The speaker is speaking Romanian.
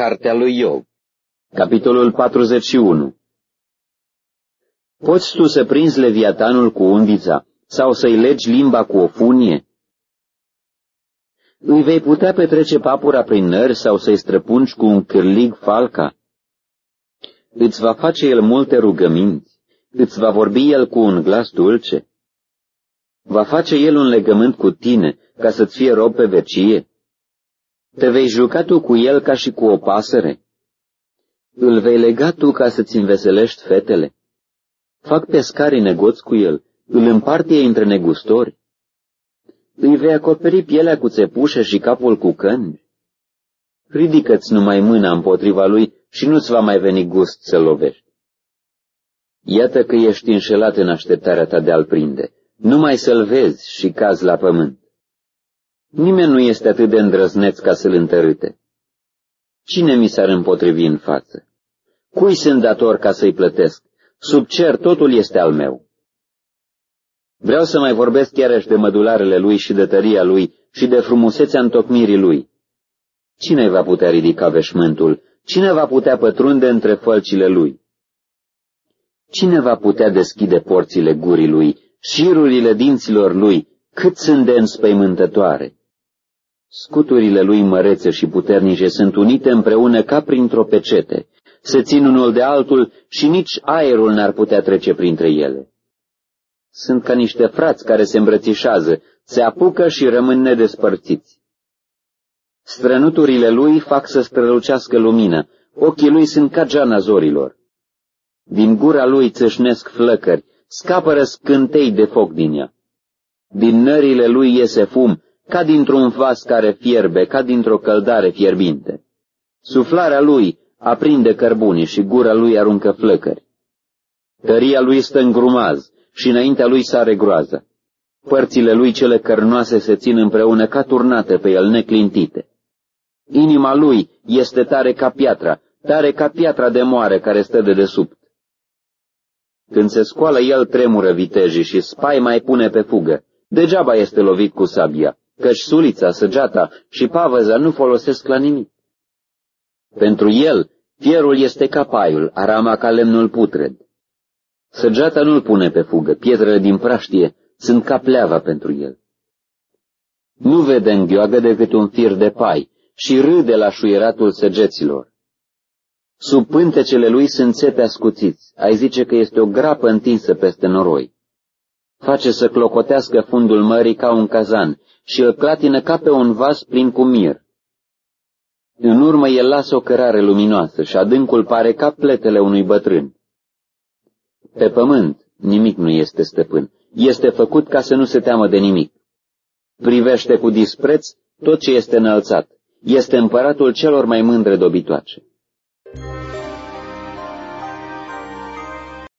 Cartea lui Iov Capitolul 41 Poți tu să prinzi leviatanul cu undița sau să-i legi limba cu o funie? Îi vei putea petrece papura prin nări sau să-i străpungi cu un cârlig falca? Îți va face el multe rugăminți, îți va vorbi el cu un glas dulce. Va face el un legământ cu tine ca să-ți fie rob pe vecie? Te vei juca tu cu el ca și cu o pasăre? Îl vei lega tu ca să-ți înveselești fetele? Fac pescarii negoți cu el, îl împart ei între negustori. Îi vei acoperi pielea cu țepușă și capul cu căni. Ridică-ți numai mâna împotriva lui și nu-ți va mai veni gust să lovești. Iată că ești înșelat în așteptarea ta de a-l prinde, numai să-l vezi și cazi la pământ. Nimeni nu este atât de îndrăzneț ca să-l întărâte. Cine mi s-ar împotrivi în față? Cui sunt dator ca să-i plătesc? Sub cer totul este al meu. Vreau să mai vorbesc chiarăși de mădularele lui și de tăria lui și de frumusețea întocmirii lui. Cine va putea ridica veșmântul? Cine va putea pătrunde între fălcile lui? Cine va putea deschide porțile gurii lui, șirurile dinților lui, cât sunt de înspăimântătoare? Scuturile lui mărețe și puternice sunt unite împreună ca printr-o pecete, se țin unul de altul și nici aerul n-ar putea trece printre ele. Sunt ca niște frați care se îmbrățișează, se apucă și rămân nedespărțiți. Strănuturile lui fac să strălucească lumină, ochii lui sunt ca geana zorilor. Din gura lui țâșnesc flăcări, scapă scântei de foc din ea. Din nările lui iese fum, ca dintr-un vas care fierbe, ca dintr-o căldare fierbinte. Suflarea lui aprinde cărbunii și gura lui aruncă flăcări. Tăria lui stă în grumaz și înaintea lui sare groază. Părțile lui cele cărnoase se țin împreună ca turnate pe el neclintite. Inima lui este tare ca piatra, tare ca piatra de moare care stă de desubt. Când se scoală el tremură vitejii și spai mai pune pe fugă. Degeaba este lovit cu sabia, căci sulița, săgeata și pavăza nu folosesc la nimic. Pentru el, fierul este ca paiul, arama ca lemnul putred. Săgeata nu-l pune pe fugă, pietrele din praștie sunt ca pleava pentru el. Nu vede în gheoagă decât un fir de pai și râde la șuieratul săgeților. Sub pântecele lui sunt țepe ascuțiți, ai zice că este o grapă întinsă peste noroi. Face să clocotească fundul mării ca un cazan și îl clatină ca pe un vas plin cu mir. În urmă el lasă o cărare luminoasă și adâncul pare ca pletele unui bătrân. Pe pământ nimic nu este stăpân, este făcut ca să nu se teamă de nimic. Privește cu dispreț tot ce este înălțat, este împăratul celor mai mândre dobitoace.